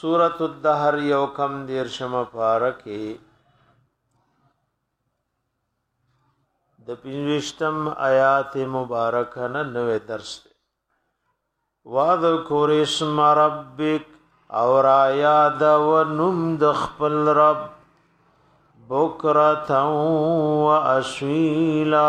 سورۃ الدهر یو کم دیر شمه پارکه د پنځشتم آیات مبارکه نه نوې درس دی واذکر اسم ربک اور آیاد و نم د خپل رب بکرتا و اسویلا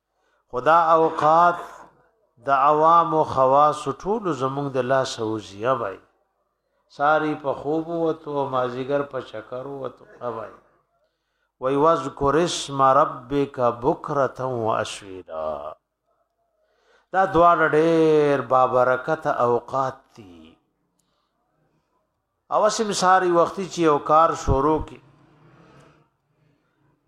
خدا اوقات د عوام او خواص ټول زمونږ د لاس اوزی اوای ساری په خوب وته مازیګر په چکر وته اوای وی واذکر اسم ربک بکرة واسویلا دا دوار ډیر بابرکت اوقات دی اوسم ساری وختي چې یو کار شروع کی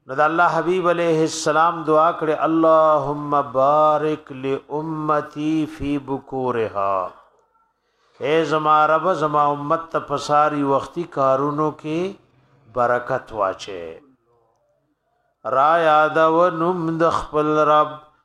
نو د الله حبیب علیه السلام دعا کړې اللهم بارک لامتی فی بکورها اے زما رب زما امت ته پساری وختي کارونو کې برکت واچې را یاد و نوم د خپل رب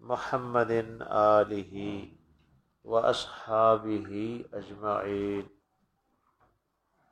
محمد آله وأصحابه أجمعين